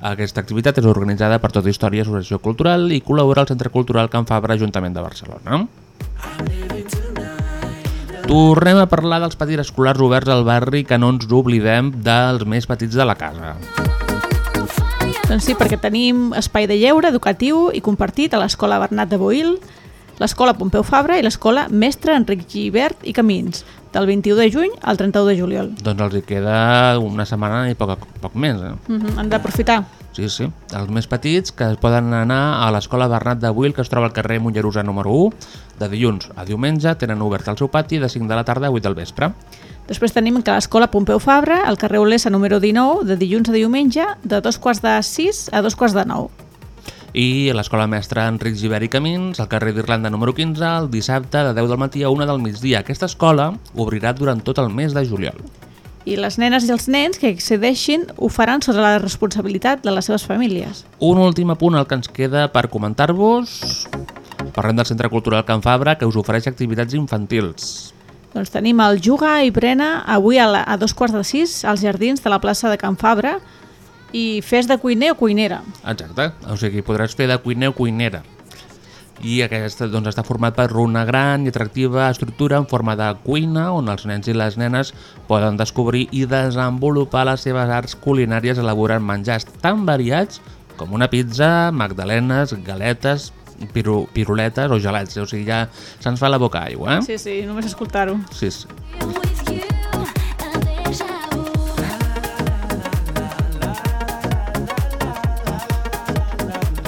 Aquesta activitat és organitzada per Tota Història Associació Cultural i col·labora al Centre Cultural Can Fabra Ajuntament de Barcelona. Tornem a parlar dels petits escolars oberts al barri que no ens oblidem dels més petits de la casa. Doncs sí, perquè tenim espai de lleure educatiu i compartit a l'Escola Bernat de Boil, l'Escola Pompeu Fabra i l'Escola Mestre Enric Givert i Camins, del 21 de juny al 31 de juliol. Doncs els hi queda una setmana i poc, poc més. Eh? Mm -hmm, han d'aprofitar. Sí, sí. Els més petits que poden anar a l'escola Bernat de Buil, que es troba al carrer Mollerusa número 1, de dilluns a diumenge, tenen obert el seu pati de 5 de la tarda a 8 del vespre. Després tenim que l'Escola Pompeu Fabra, al carrer Olesa número 19, de dilluns a diumenge, de dos quarts de 6 a dos quarts de 9. I a l'escola mestra Enric Givert i Camins, al carrer d'Irlanda número 15, el dissabte de 10 del matí a 1 del migdia. Aquesta escola obrirà durant tot el mes de juliol. I les nenes i els nens que accedeixin ho faran sota la responsabilitat de les seves famílies. Un últim apunt al que ens queda per comentar-vos. Parlem del Centre Cultural Can Fabra, que us ofereix activitats infantils. Doncs tenim el Juga i Prena avui a, la, a dos quarts de sis als jardins de la plaça de Can Fabra i fes de cuiner o cuinera. Exacte, o sigui, podràs fer de cuiner o cuinera. I aquesta doncs, està format per una gran i atractiva estructura en forma de cuina on els nens i les nenes poden descobrir i desenvolupar les seves arts culinàries elaborant menjars tan variats com una pizza, magdalenes, galetes, piru, piruletes o gelats. O sigui, ja se'ns fa la boca aigua, eh? Sí, sí, només escoltar-ho. Sí, sí.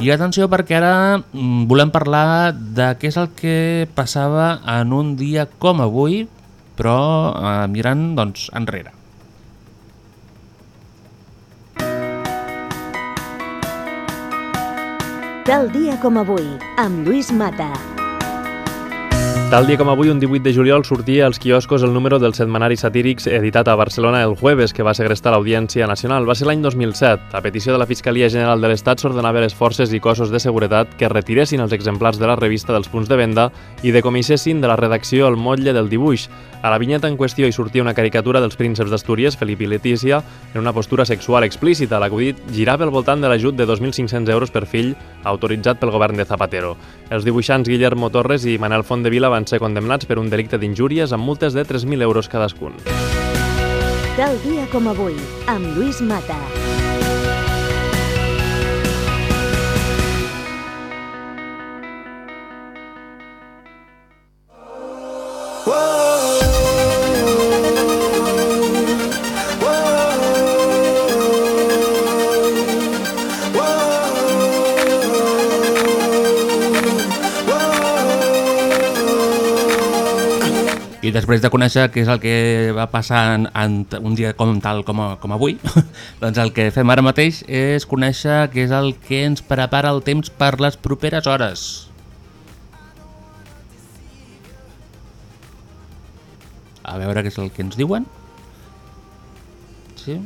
I atenció perquè ara mm, volem parlar de què és el que passava en un dia com avui, però eh, mirant doncs, enrere. Tal dia com avui, amb Lluís Mata. Tal dia com avui, un 18 de juliol, sortia als quioscos el número del setmanari satírics editat a Barcelona el jueves, que va segrestar l'Audiència Nacional. Va ser l'any 2007. A petició de la Fiscalia General de l'Estat s'ordenava a les forces i cossos de seguretat que retiressin els exemplars de la revista dels punts de venda i decomissessin de la redacció el motlle del dibuix. A la vinyeta en qüestió hi sortia una caricatura dels prínceps d'Astúries, Felip i Letícia, en una postura sexual explícita. L'acudit girava al voltant de l'ajut de 2.500 euros per fill, autoritzat pel govern de Zapatero. Els dibuixants Guillermo Torres i Manel Fondevila van ser condemnats per un delicte d'injúries amb multes de 3.000 euros cadascun. Tal dia com avui, amb Lluís Mata. Després de conèixer què és el que va passar en, en un dia com tal com, a- com avui, doncs el que fem ara mateix és conèixer què és el que ens prepara el temps per les properes hores. A veure què és el que ens diuen. Sí?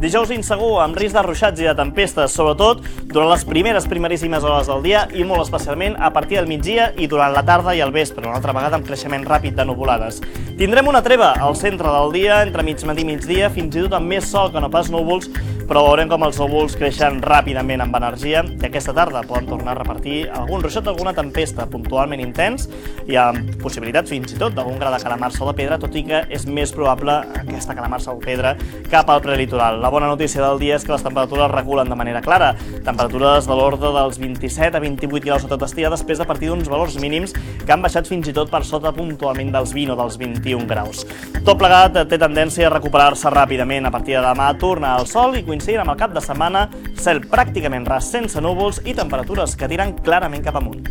Dijous insegur, amb risc de ruixats i de tempestes, sobretot durant les primeres primeríssimes hores del dia i molt especialment a partir del migdia i durant la tarda i el vespre, una altra vegada amb creixement ràpid de nuvolades. Tindrem una treva al centre del dia, entre mig matí i migdia, fins i tot amb més sol que no pas núvols, però veurem com els núvols creixen ràpidament amb energia i aquesta tarda poden tornar a repartir algun ruixot, alguna tempesta puntualment intens i amb possibilitats fins i tot d'algun gra de calamar-se de pedra, tot i que és més probable aquesta calamar-se o pedra cap al prelitoral. La bona notícia del dia és que les temperatures reculen de manera clara, temperatures de l'ordre dels 27 a 28 graus a tot estia després de partir d'uns valors mínims que han baixat fins i tot per sota puntualment dels 20 o dels 21 graus. Tot plegat té tendència a recuperar-se ràpidament a partir de demà, torna al sol i coincidint amb el cap de setmana, cel pràcticament ras sense núvols i temperatures que tiren clarament cap amunt.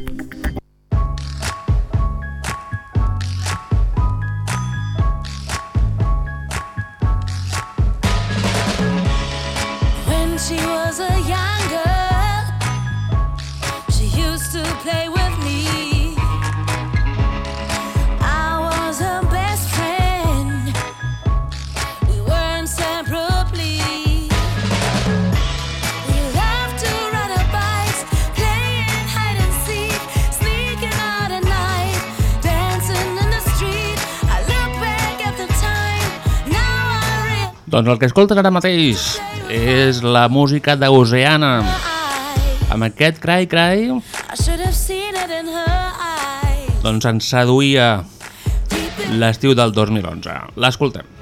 She was a young Doncs el que escoltes ara mateix és la música d'Oceana. Amb aquest Cry Cry, doncs ens seduïa l'estiu del 2011. L'escoltem.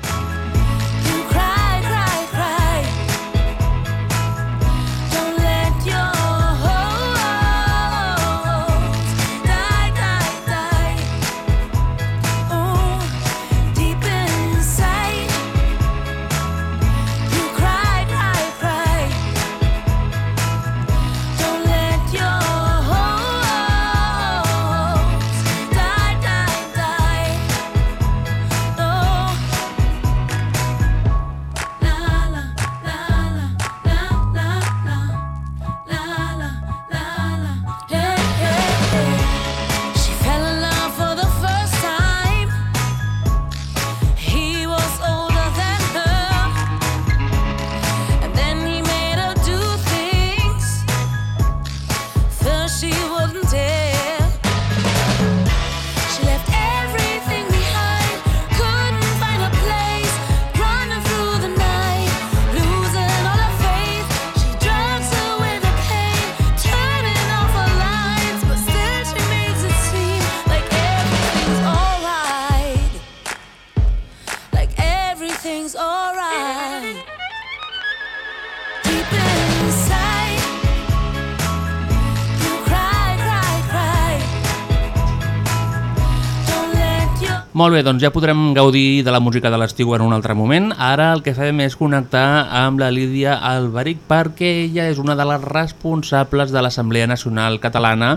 Molt bé, doncs ja podrem gaudir de la música de l'estiu en un altre moment. Ara el que fem és connectar amb la Lídia Alberic perquè ella és una de les responsables de l'Assemblea Nacional Catalana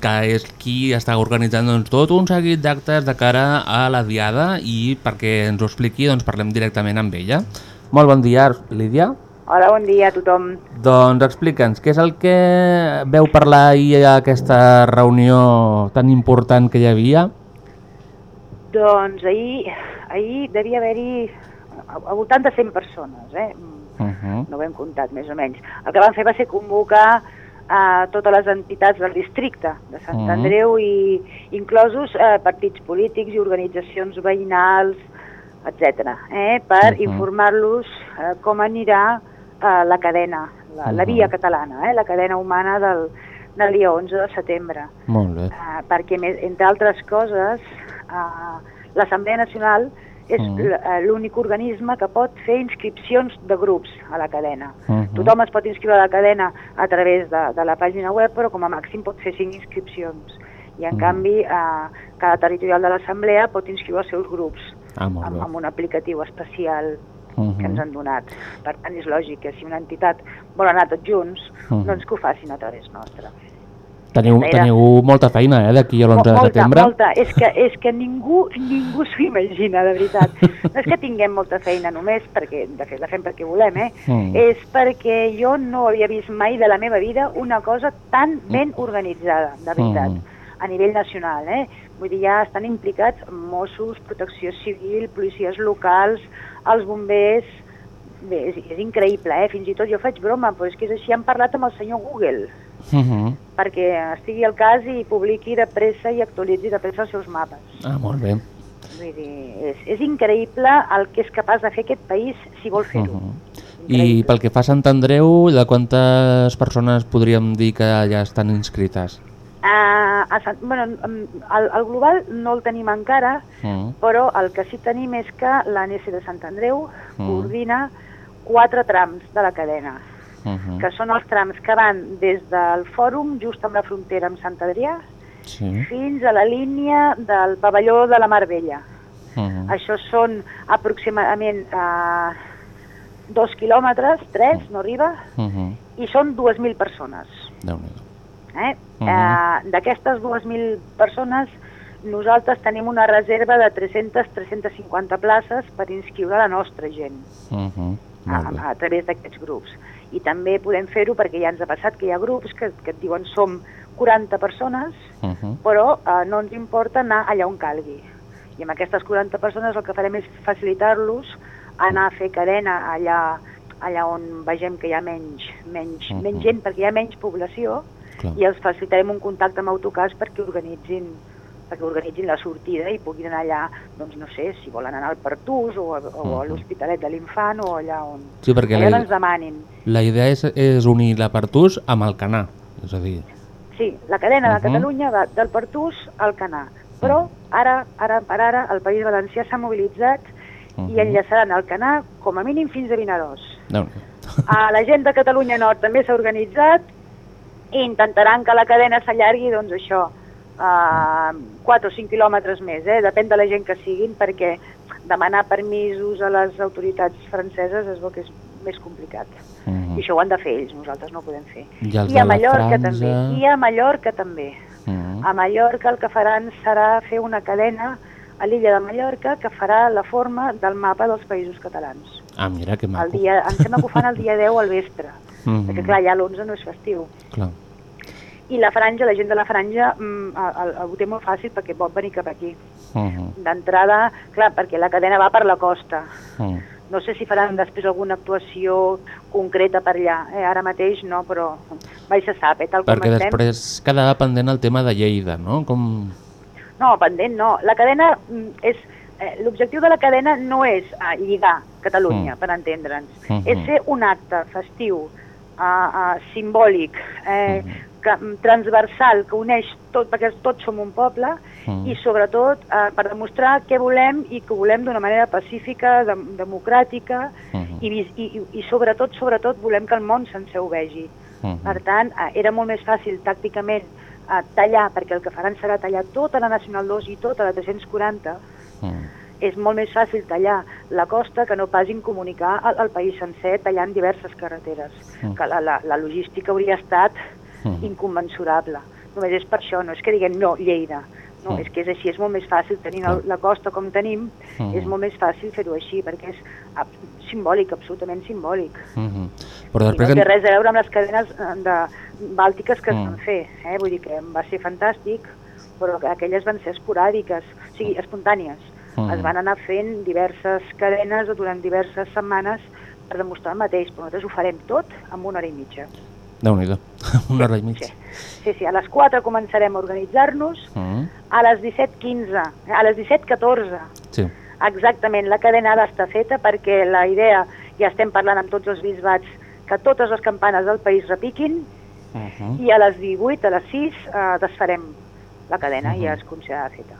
que és qui està organitzant doncs, tot un seguit d'actes de cara a la Diada i perquè ens ho expliqui doncs, parlem directament amb ella. Molt bon dia, Lídia. Hola, bon dia a tothom. Doncs explica'ns, què és el que veu parlar ahir a aquesta reunió tan important que hi havia? Doncs ahir, ahir devia haver-hi al voltant de 100 persones, eh? Uh -huh. no ho hem comptat més o menys. El que van fer va ser convocar a totes les entitats del districte de Sant Mhm. Andreu i inclosos eh, partits polítics i organitzacions veïnals, etc. Eh, per Mhm. informar-los eh, com anirà eh, la cadena, la, la Mhm. via catalana, eh, la cadena humana del, del dia 11 de setembre. Molt bé. Eh, perquè, més, entre altres coses, eh, l'Assemblea Nacional és Mhm. l- eh, l'únic organisme que pot fer inscripcions de grups a la cadena. Mhm. Tothom es pot inscriure a la cadena a través de, de la pàgina web, però com a màxim pot fer cinc inscripcions. I en Mhm. canvi, eh, cada territorial de l'Assemblea pot inscriure els seus grups Ah, amb, amb un aplicatiu especial Mhm. que ens han donat. Per tant, és lògic que si una entitat vol anar tots junts, Mhm. doncs que ho facin a través nostra. Teniu, Era- teniu molta feina, eh, d'aquí a l'11 de molta, setembre. Molta, és que, és que ningú, ningú s'ho imagina, de veritat. No és que tinguem molta feina només, perquè de fet la fem perquè volem, eh? Mm. És perquè jo no havia vist mai de la meva vida una cosa tan ben organitzada, de veritat, Mm. a nivell nacional, eh? Vull dir, ja estan implicats Mossos, Protecció Civil, policies locals, els bombers, bé, és, és increïble, eh? fins i tot jo faig broma, però és que és així, han parlat amb el senyor Google, Uh -huh. perquè estigui al cas i publiqui de pressa i actualitzi de pressa els seus mapes. Ah, molt bé. Vull dir, és, és increïble el que és capaç de fer aquest país si vol fer-ho. Uh -huh. I pel que fa a Sant Andreu, de quantes persones podríem dir que ja estan inscrites? Uh, a Sant, bueno, el, el global no el tenim encara, Mm. però el que sí tenim és que l'ANS de Sant Andreu Mm. coordina quatre trams de la cadena, Uh -huh. que són els trams que van des del fòrum, just amb la frontera amb Sant Adrià, Sí. fins a la línia del pavelló de la Mar Vella. Uh -huh. Això són aproximadament uh, dos quilòmetres, tres, no arriba, Uh -huh. i són 2.000 persones. Déu-n'hi-do. Eh? Mhm. Eh, D'aquestes 2.000 persones, nosaltres tenim una reserva de 300-350 places per inscriure la nostra gent Uh -huh. a, a través d'aquests grups. I també podem fer-ho perquè ja ens ha passat que hi ha grups que, que et diuen som 40 persones, Uh -huh. però eh, no ens importa anar allà on calgui. I amb aquestes 40 persones el que farem és facilitar-los anar a fer cadena allà, allà on vegem que hi ha menys, menys, Mhm. menys gent, perquè hi ha menys població, Clar. i els facilitarem un contacte amb autocars perquè organitzin perquè organitzin la sortida i puguin anar allà, doncs no sé, si volen anar al Pertús o, a, o a l'Hospitalet de l'Infant o allà on, Sí, perquè allà la- on ens demanin. La idea és, és unir la Partús amb el Canà, és a dir... Sí, la cadena de Mhm. Catalunya va del Pertús al Canà. Però ara, ara per ara, el País Valencià s'ha mobilitzat Mhm. i enllaçaran el Canà com a mínim fins a Vinaròs. déu A la gent de Catalunya Nord també s'ha organitzat i intentaran que la cadena s'allargui, doncs això, a 4 o 5 quilòmetres més, eh? depèn de la gent que siguin, perquè demanar permisos a les autoritats franceses es veu que és més complicat. Mhm. I això ho han de fer ells, nosaltres no ho podem fer. I I a Mallorca Franja? també, i a Mallorca també. Mhm. A Mallorca el que faran serà fer una cadena a l'illa de Mallorca que farà la forma del mapa dels països catalans. Ah, mira que El maco. dia, em sembla que ho fan el dia 10 al vespre, Mhm. perquè clar, ja l'11 no és festiu. Clar. I la franja, la gent de la franja, mm, el, el, ho té molt fàcil perquè pot venir cap aquí. Mhm. D'entrada, clar, perquè la cadena va per la costa. Mhm. No sé si faran després alguna actuació concreta per allà. Eh, ara mateix no, però mai se sap, eh, tal com Perquè estem. després quedava pendent el tema de Lleida, no? Com... No, pendent no. La cadena mm, és... Eh, L'objectiu de la cadena no és eh, lligar Catalunya, Mm. per entendre'ns. Mhm. És fer un acte festiu, eh, eh, simbòlic, eh, que, mm, transversal, que uneix tot, perquè tots som un poble, Mhm. i sobretot eh, per demostrar què volem i que ho volem d'una manera pacífica, dem democràtica, i, vis- i, i, i sobretot, sobretot, volem que el món sencer ho vegi. Mhm. Per tant, eh, era molt més fàcil tàcticament eh, tallar, perquè el que faran serà tallar tota la Nacional 2 i tota la 340, Mhm. és molt més fàcil tallar la costa que no pas incomunicar el, el país sencer tallant diverses carreteres, Mm. que la, la, la logística hauria estat Mhm. incommensurable. Només és per això, no és que diguem no, Lleida, no, Mm. és que és així, és molt més fàcil tenint el, la costa com tenim, Mm. és molt més fàcil fer-ho així, perquè és ab simbòlic, absolutament simbòlic. Mhm. Però I després... no té res a veure amb les cadenes eh, de bàltiques que es Mm. van fer, eh? vull dir que va ser fantàstic, però que aquelles van ser esporàdiques, o sigui, espontànies. Mm. Es van anar fent diverses cadenes durant diverses setmanes per demostrar el mateix, però nosaltres ho farem tot en una hora i mitja. Déu-n'hi-do, una hora i mitja. Sí, sí, a les 4 començarem a organitzar-nos, Mhm. a les 17.15, eh, a les 17.14, Sí. exactament, la cadena ha d'estar feta perquè la idea, ja estem parlant amb tots els bisbats, que totes les campanes del país repiquin Mhm. i a les 18, a les 6, eh, desfarem la cadena i Mhm. ja es considerarà feta.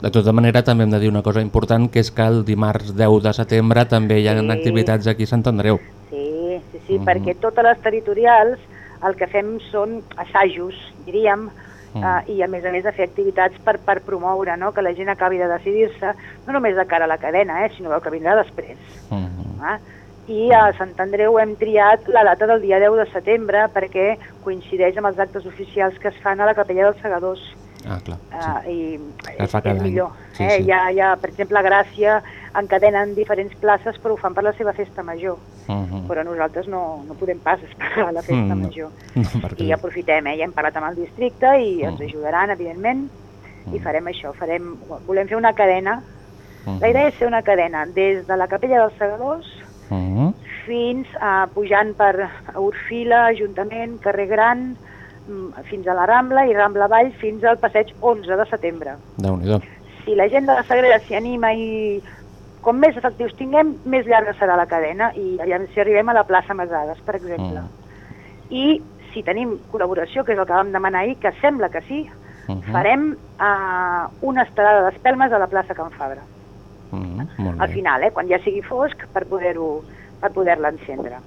De tota manera, també hem de dir una cosa important, que és que el dimarts 10 de setembre també hi ha Sí. activitats aquí a Sant Andreu. Sí, sí, sí, Mhm. perquè totes les territorials el que fem són assajos, diríem, Mm. eh, i a més a més de fer activitats per, per promoure no? que la gent acabi de decidir-se, no només de cara a la cadena, eh, sinó el que vindrà després. Mhm. Eh? I a Sant Andreu hem triat la data del dia 10 de setembre perquè coincideix amb els actes oficials que es fan a la capella dels Segadors. Ah, clar. Uh, i Es fa cada és any. millor. Sí, eh? sí. Hi, ha, hi ha, per exemple, a Gràcia encadenen diferents places però ho fan per la seva festa major. Mhm. Però nosaltres no, no podem pas esperar la festa Mm, no. major. No, perquè... I aprofitem, eh? ja hem parlat amb el districte i ens Mm. ajudaran, evidentment, i Mm. farem això. Farem, volem fer una cadena. Mhm. La idea és fer una cadena des de la capella dels Segadors Mhm. fins a pujant per Orfila, Ajuntament, Carrer Gran, mm, fins a la Rambla i Rambla Vall fins al passeig 11 de setembre. déu nhi Si la gent de la Sagrera s'hi anima i com més efectius tinguem, més llarga serà la cadena i allà si arribem a la plaça Masades, per exemple. I si tenim col·laboració, que és el que vam demanar ahir, que sembla que sí, Mhm. farem uh, una estelada d'espelmes a la plaça Can Fabra. Mm, molt Al bé. final, eh, quan ja sigui fosc, per poder-ho per poder-la encendre.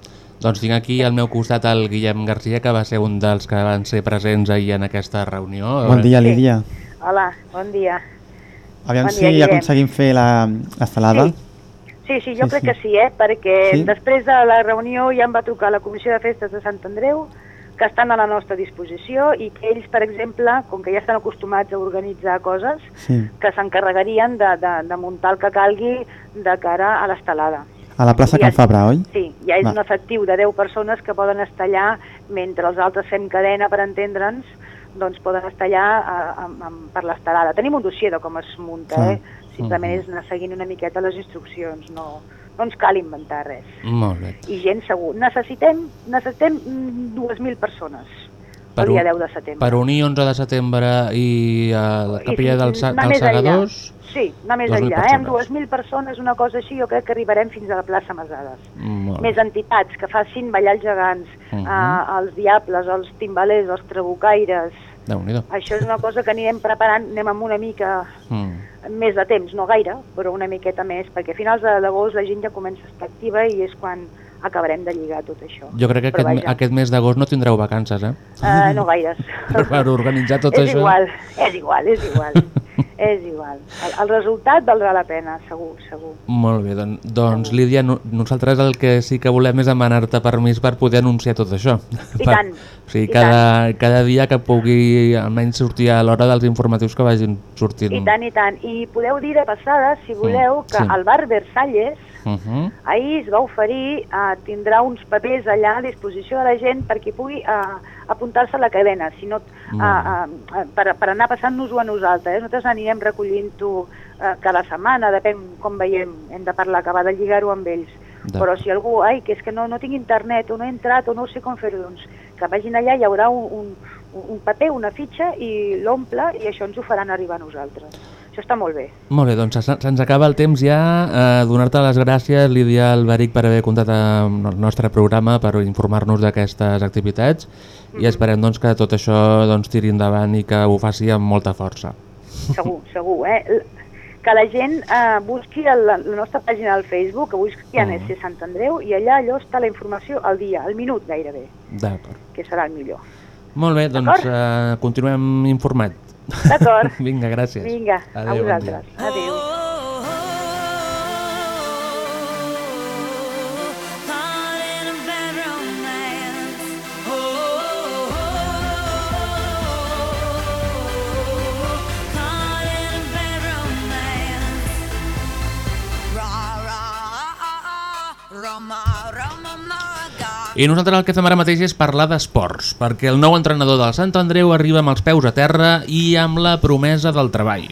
Doncs tinc aquí al meu costat el Guillem Garcia, que va ser un dels que van ser presents ahir en aquesta reunió. Bon dia, Lídia. Hola, bon dia. Aviam Bon si dia, Guillem. aconseguim fer la- l'estelada. Sí. Sí, sí, jo Sí, crec sí. que sí, eh? perquè Sí? després de la reunió ja em va trucar la Comissió de Festes de Sant Andreu, que estan a la nostra disposició i que ells, per exemple, com que ja estan acostumats a organitzar coses, Sí. que s'encarregarien de, de, de muntar el que calgui de cara a l'estelada. A la plaça Can Fabra, oi? Sí, ja és Va. un efectiu de 10 persones que poden estar allà mentre els altres fem cadena per entendre'ns doncs poden estar allà a, a, a, per l'estelada. Tenim un dossier de com es munta, Clar. eh? Simplement és anar seguint una miqueta les instruccions, no, no ens cal inventar res. Molt bé. I gent segur. Necessitem, necessitem mm, 2.000 persones el un- dia 10 de setembre. Per unir 11 de setembre i a la I capella dels, enllà. Segadors... Sí, anar més 2.000 enllà. Eh? Amb persones. 2.000 persones, una cosa així, jo crec que arribarem fins a la plaça Masades. Molt Més entitats que facin ballar els gegants, Mhm. eh, els diables, els timbalers, els trabucaires. Això és una cosa que anirem preparant, anem amb una mica mm. més de temps, no gaire, però una miqueta més, perquè a finals de- d'agost la gent ja comença a estar activa i és quan acabarem de lligar tot això. Jo crec que Però aquest, vaja, aquest mes d'agost no tindreu vacances, eh? eh, no gaires. Per, per organitzar tot és això. igual, és igual, és igual. és igual. El, el resultat valdrà la pena, segur, segur. Molt bé, don, doncs Lídia, no, nosaltres el que sí que volem és demanar-te permís per poder anunciar tot això. I per, tant, O sigui, cada, cada dia que pugui almenys sortir a l'hora dels informatius que vagin sortint. I tant, i tant. I podeu dir de passada, si voleu, que sí. al bar Versalles Uh -huh. ahir es va oferir, eh, tindrà uns papers allà a disposició de la gent perquè pugui eh, apuntar-se a la cadena, si no, eh, eh, per, per anar passant-nos-ho a nosaltres. Eh? Nosaltres anirem recollint-ho eh, cada setmana, depèn com veiem, hem de parlar, acabar de lligar-ho amb ells. D'acord. Però si algú, ai, que és que no, no tinc internet, o no he entrat, o no sé com fer-ho, doncs que vagin allà, hi haurà un, un, un paper, una fitxa, i l'omple, i això ens ho faran arribar a nosaltres. Això està molt bé. Molt bé, doncs se- se'ns acaba el temps ja. Eh, Donar-te les gràcies, Lídia Alberic, per haver comptat amb el nostre programa, per informar-nos d'aquestes activitats i esperem doncs, que tot això doncs, tiri endavant i que ho faci amb molta força. segur, segur, eh? Que la gent eh, busqui el, la nostra pàgina al Facebook, que busqui ANS Sant Andreu, i allà allò està la informació al dia, al minut gairebé, D'acord. que serà el millor. Molt bé, doncs eh, continuem informats. D'acord. Vinga, gràcies. Vinga, a vosaltres. Adéu. I nosaltres el que fem ara mateix és parlar d'esports, perquè el nou entrenador del Sant Andreu arriba amb els peus a terra i amb la promesa del treball.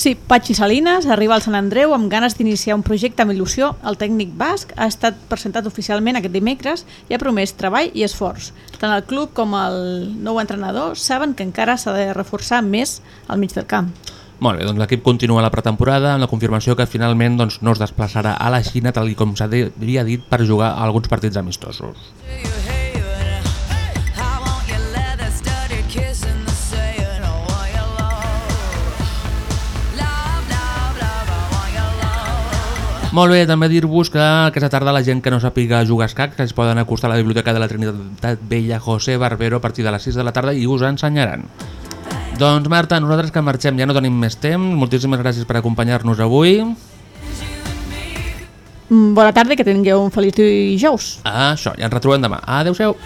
Sí, Patxi Salinas arriba al Sant Andreu amb ganes d'iniciar un projecte amb il·lusió. El tècnic basc ha estat presentat oficialment aquest dimecres i ha promès treball i esforç. Tant el club com el nou entrenador saben que encara s'ha de reforçar més al mig del camp. Molt bé, doncs l'equip continua la pretemporada amb la confirmació que finalment doncs, no es desplaçarà a la Xina tal com s'havia dit per jugar a alguns partits amistosos. Molt bé, també dir-vos que aquesta tarda la gent que no sàpiga jugar a escac que es poden acostar a la Biblioteca de la Trinitat Vella José Barbero a partir de les 6 de la tarda i us ensenyaran. Doncs Marta, nosaltres que marxem ja no tenim més temps. Moltíssimes gràcies per acompanyar-nos avui. Mm, Bona tarda i que tingueu un feliç dijous. Ah, això, ja ens retrobem demà. Adéu-siau.